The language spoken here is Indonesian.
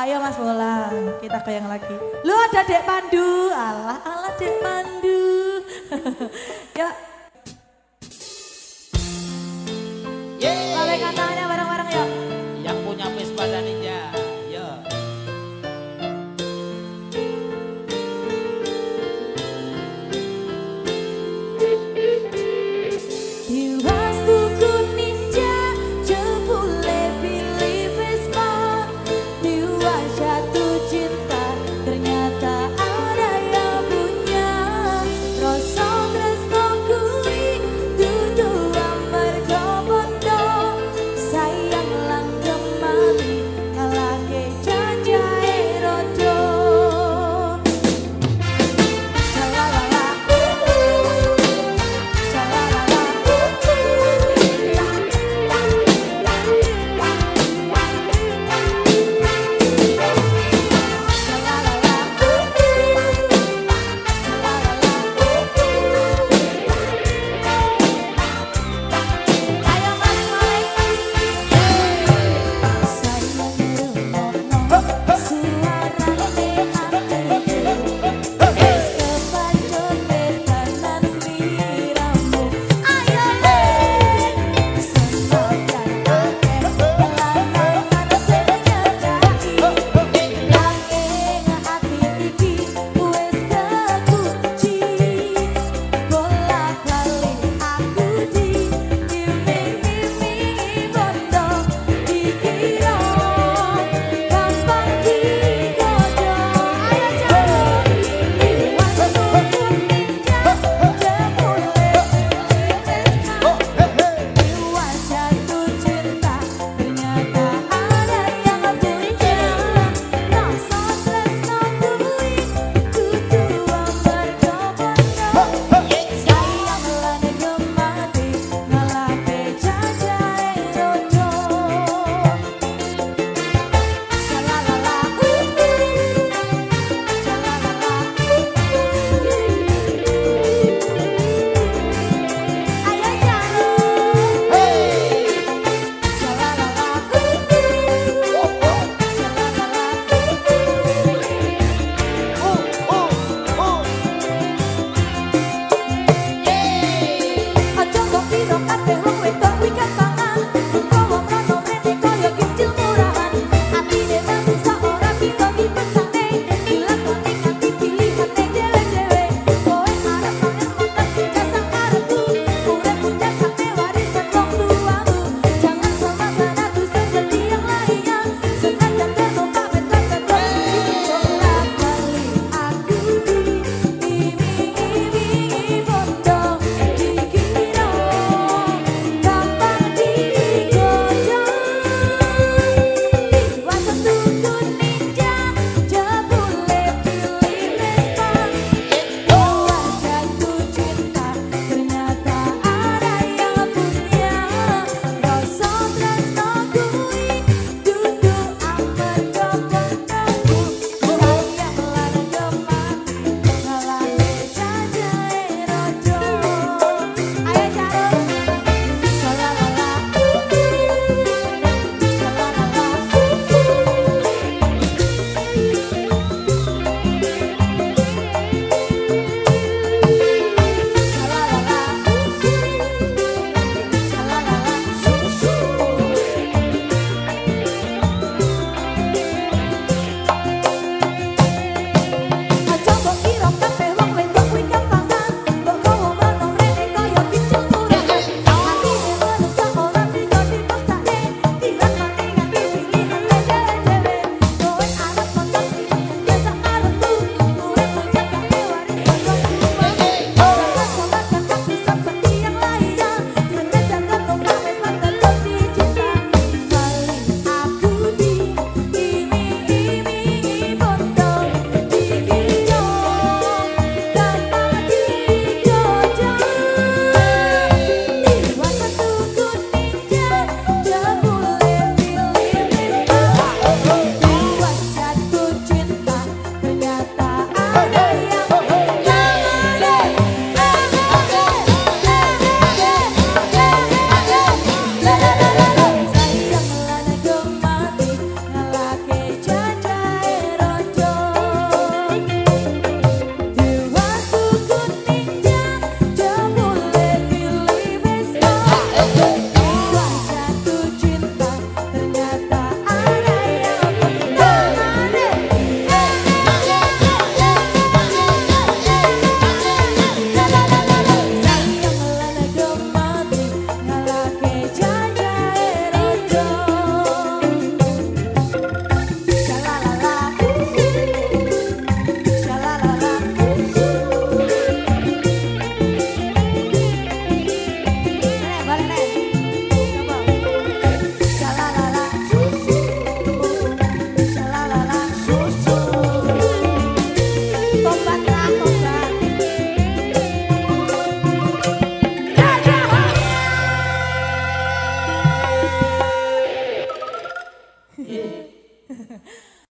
Ayo Mas bola kita ke yang lagi. Lu ada Dek Pandu, alah alah Dek Pandu. ya